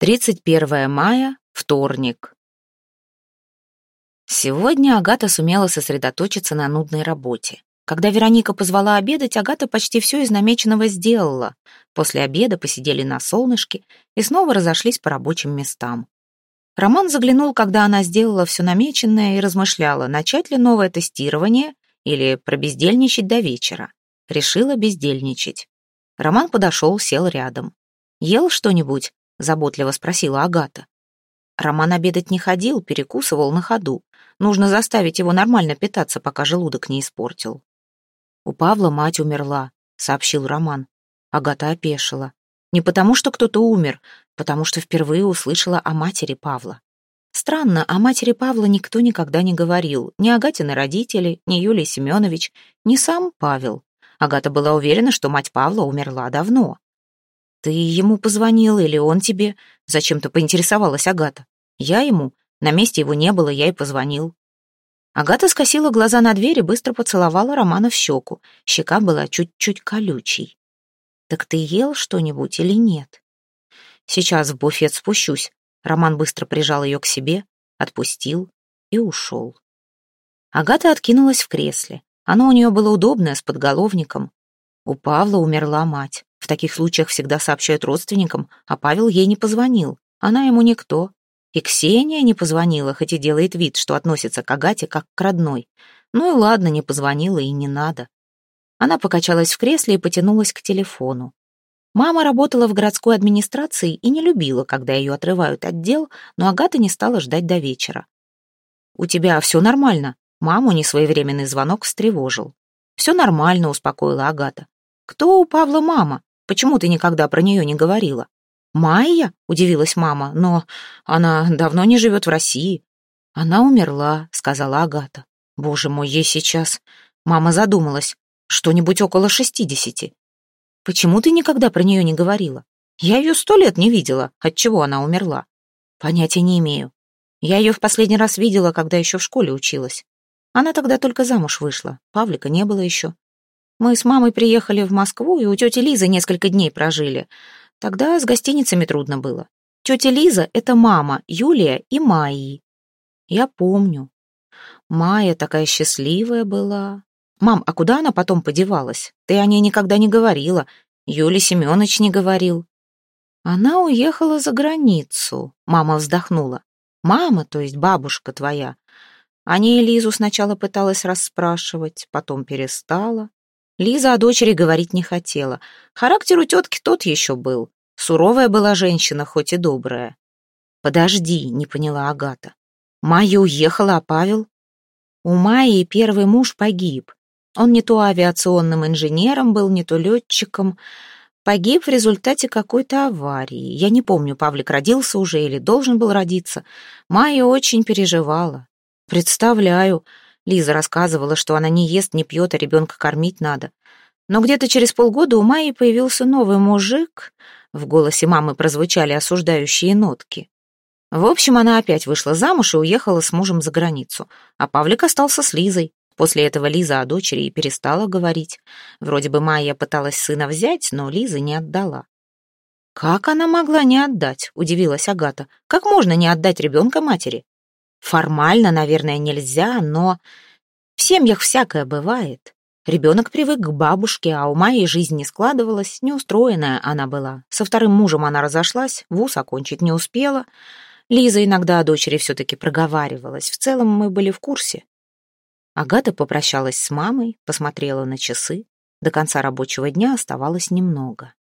31 мая, вторник. Сегодня Агата сумела сосредоточиться на нудной работе. Когда Вероника позвала обедать, Агата почти все из намеченного сделала. После обеда посидели на солнышке и снова разошлись по рабочим местам. Роман заглянул, когда она сделала все намеченное и размышляла, начать ли новое тестирование или пробездельничать до вечера. Решила бездельничать. Роман подошел, сел рядом. «Ел что-нибудь?» — заботливо спросила Агата. Роман обедать не ходил, перекусывал на ходу. Нужно заставить его нормально питаться, пока желудок не испортил. «У Павла мать умерла», — сообщил Роман. Агата опешила. Не потому, что кто-то умер, потому что впервые услышала о матери Павла. Странно, о матери Павла никто никогда не говорил. Ни Агатины родители, ни Юлий Семенович, ни сам Павел. Агата была уверена, что мать Павла умерла давно. «Ты ему позвонил или он тебе?» Зачем-то поинтересовалась Агата. «Я ему. На месте его не было, я и позвонил». Агата скосила глаза на дверь и быстро поцеловала Романа в щеку. Щека была чуть-чуть колючей. «Так ты ел что-нибудь или нет?» «Сейчас в буфет спущусь». Роман быстро прижал ее к себе, отпустил и ушел. Агата откинулась в кресле. Оно у нее было удобное, с подголовником. У Павла умерла мать. Таких случаях всегда сообщают родственникам, а Павел ей не позвонил. Она ему никто. И Ксения не позвонила, хоть и делает вид, что относится к Агате как к родной. Ну и ладно, не позвонила и не надо. Она покачалась в кресле и потянулась к телефону. Мама работала в городской администрации и не любила, когда ее отрывают от дел, но Агата не стала ждать до вечера. «У тебя все нормально?» Маму несвоевременный звонок встревожил. «Все нормально», — успокоила Агата. «Кто у Павла мама? Почему ты никогда про нее не говорила?» «Майя?» — удивилась мама. «Но она давно не живет в России». «Она умерла», — сказала Агата. «Боже мой, ей сейчас...» Мама задумалась. «Что-нибудь около шестидесяти». «Почему ты никогда про нее не говорила? Я ее сто лет не видела. Отчего она умерла?» «Понятия не имею. Я ее в последний раз видела, когда еще в школе училась. Она тогда только замуж вышла. Павлика не было еще. Мы с мамой приехали в Москву и у тети Лизы несколько дней прожили. Тогда с гостиницами трудно было. Тетя Лиза — это мама, Юлия и Майи. Я помню. Майя такая счастливая была. Мам, а куда она потом подевалась? Ты о ней никогда не говорила. Юлий Семенович не говорил. Она уехала за границу. Мама вздохнула. Мама, то есть бабушка твоя. О ней Лизу сначала пыталась расспрашивать, потом перестала. Лиза о дочери говорить не хотела. Характер у тетки тот еще был. Суровая была женщина, хоть и добрая. «Подожди», — не поняла Агата. «Майя уехала, а Павел?» У Майи первый муж погиб. Он не то авиационным инженером был, не то летчиком. Погиб в результате какой-то аварии. Я не помню, Павлик родился уже или должен был родиться. Майя очень переживала. Представляю, Лиза рассказывала, что она не ест, не пьет, а ребенка кормить надо. Но где-то через полгода у Майи появился новый мужик. В голосе мамы прозвучали осуждающие нотки. В общем, она опять вышла замуж и уехала с мужем за границу. А Павлик остался с Лизой. После этого Лиза о дочери и перестала говорить. Вроде бы Майя пыталась сына взять, но Лиза не отдала. «Как она могла не отдать?» — удивилась Агата. «Как можно не отдать ребенка матери? Формально, наверное, нельзя, но в семьях всякое бывает. Ребенок привык к бабушке, а у Майи жизнь не складывалась, неустроенная она была. Со вторым мужем она разошлась, вуз окончить не успела. Лиза иногда о дочери все-таки проговаривалась. В целом мы были в курсе. Агата попрощалась с мамой, посмотрела на часы. До конца рабочего дня оставалось немного.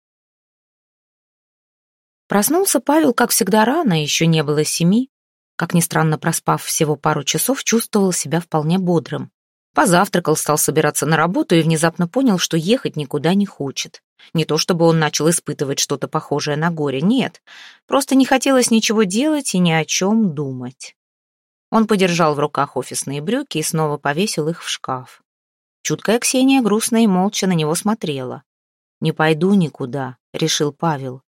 Проснулся Павел, как всегда, рано, еще не было семи. Как ни странно, проспав всего пару часов, чувствовал себя вполне бодрым. Позавтракал, стал собираться на работу и внезапно понял, что ехать никуда не хочет. Не то чтобы он начал испытывать что-то похожее на горе, нет. Просто не хотелось ничего делать и ни о чем думать. Он подержал в руках офисные брюки и снова повесил их в шкаф. Чуткая Ксения грустно и молча на него смотрела. «Не пойду никуда», — решил Павел.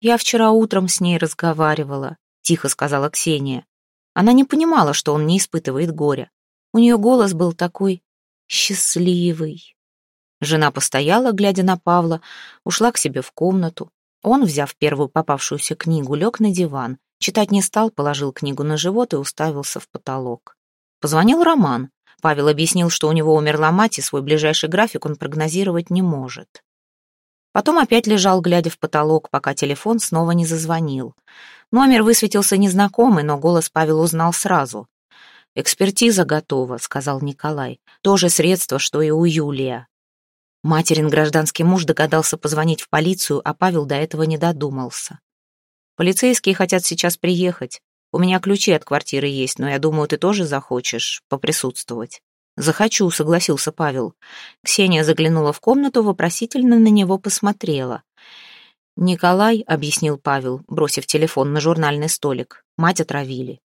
«Я вчера утром с ней разговаривала тихо сказала Ксения. Она не понимала, что он не испытывает горя. У нее голос был такой счастливый. Жена постояла, глядя на Павла, ушла к себе в комнату. Он, взяв первую попавшуюся книгу, лег на диван. Читать не стал, положил книгу на живот и уставился в потолок. Позвонил Роман. Павел объяснил, что у него умерла мать, и свой ближайший график он прогнозировать не может. Потом опять лежал, глядя в потолок, пока телефон снова не зазвонил. Номер высветился незнакомый, но голос Павел узнал сразу. «Экспертиза готова», — сказал Николай. «То же средство, что и у Юлия». Материн гражданский муж догадался позвонить в полицию, а Павел до этого не додумался. «Полицейские хотят сейчас приехать. У меня ключи от квартиры есть, но я думаю, ты тоже захочешь поприсутствовать». «Захочу», — согласился Павел. Ксения заглянула в комнату, вопросительно на него посмотрела. «Николай», — объяснил Павел, бросив телефон на журнальный столик, — «мать отравили».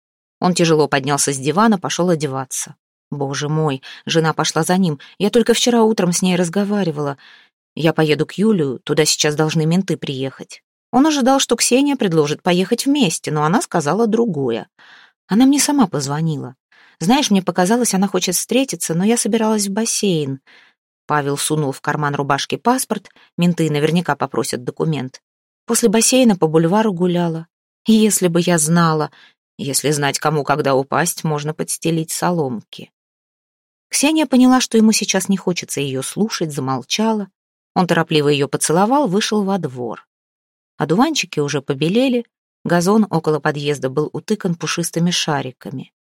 Он тяжело поднялся с дивана, пошел одеваться. Боже мой, жена пошла за ним. Я только вчера утром с ней разговаривала. Я поеду к Юлию, туда сейчас должны менты приехать. Он ожидал, что Ксения предложит поехать вместе, но она сказала другое. Она мне сама позвонила. Знаешь, мне показалось, она хочет встретиться, но я собиралась в бассейн. Павел сунул в карман рубашки паспорт, менты наверняка попросят документ. После бассейна по бульвару гуляла. Если бы я знала, если знать, кому когда упасть, можно подстелить соломки. Ксения поняла, что ему сейчас не хочется ее слушать, замолчала. Он торопливо ее поцеловал, вышел во двор. Одуванчики уже побелели, газон около подъезда был утыкан пушистыми шариками.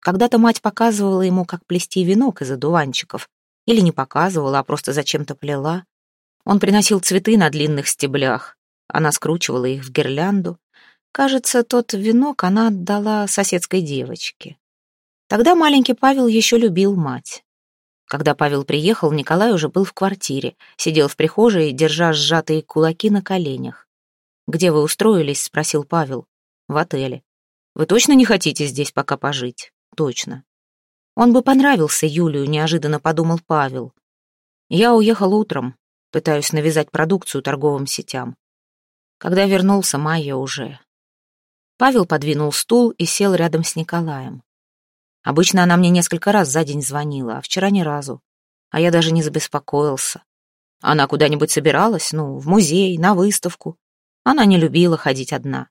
Когда-то мать показывала ему, как плести венок из одуванчиков, или не показывала, а просто зачем-то плела. Он приносил цветы на длинных стеблях, она скручивала их в гирлянду. Кажется, тот венок она отдала соседской девочке. Тогда маленький Павел еще любил мать. Когда Павел приехал, Николай уже был в квартире, сидел в прихожей, держа сжатые кулаки на коленях. «Где вы устроились?» — спросил Павел. «В отеле». «Вы точно не хотите здесь пока пожить?» «Точно». Он бы понравился Юлию, неожиданно подумал Павел. Я уехал утром, пытаюсь навязать продукцию торговым сетям. Когда вернулся, Майя уже. Павел подвинул стул и сел рядом с Николаем. Обычно она мне несколько раз за день звонила, а вчера ни разу. А я даже не забеспокоился. Она куда-нибудь собиралась, ну, в музей, на выставку. Она не любила ходить одна.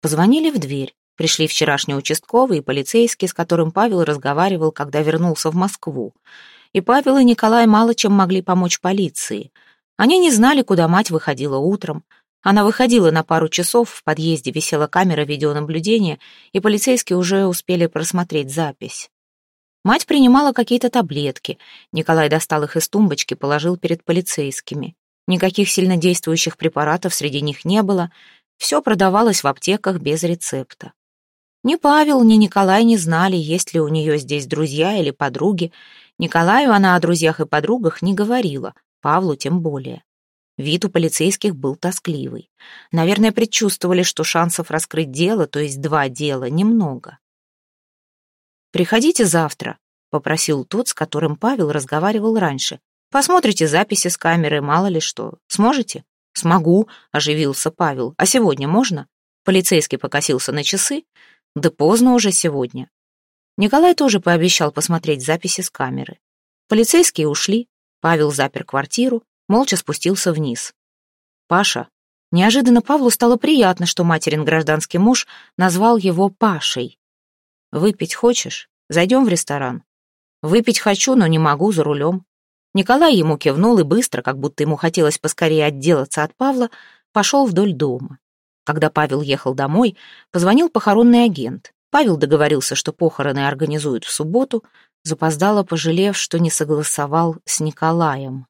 Позвонили в дверь. Пришли вчерашний участковый и полицейский, с которым Павел разговаривал, когда вернулся в Москву. И Павел и Николай мало чем могли помочь полиции. Они не знали, куда мать выходила утром, она выходила на пару часов, в подъезде висела камера видеонаблюдения, и полицейские уже успели просмотреть запись. Мать принимала какие-то таблетки. Николай достал их из тумбочки, положил перед полицейскими. Никаких сильнодействующих препаратов среди них не было. Все продавалось в аптеках без рецепта. Ни Павел, ни Николай не знали, есть ли у нее здесь друзья или подруги. Николаю она о друзьях и подругах не говорила, Павлу тем более. Вид у полицейских был тоскливый. Наверное, предчувствовали, что шансов раскрыть дело, то есть два дела, немного. «Приходите завтра», — попросил тот, с которым Павел разговаривал раньше. «Посмотрите записи с камеры, мало ли что. Сможете?» «Смогу», — оживился Павел. «А сегодня можно?» Полицейский покосился на часы. «Да поздно уже сегодня». Николай тоже пообещал посмотреть записи с камеры. Полицейские ушли. Павел запер квартиру, молча спустился вниз. «Паша». Неожиданно Павлу стало приятно, что материн гражданский муж назвал его Пашей. «Выпить хочешь? Зайдем в ресторан». «Выпить хочу, но не могу, за рулем». Николай ему кивнул и быстро, как будто ему хотелось поскорее отделаться от Павла, пошел вдоль дома. Когда Павел ехал домой, позвонил похоронный агент. Павел договорился, что похороны организуют в субботу, запоздало пожалев, что не согласовал с Николаем.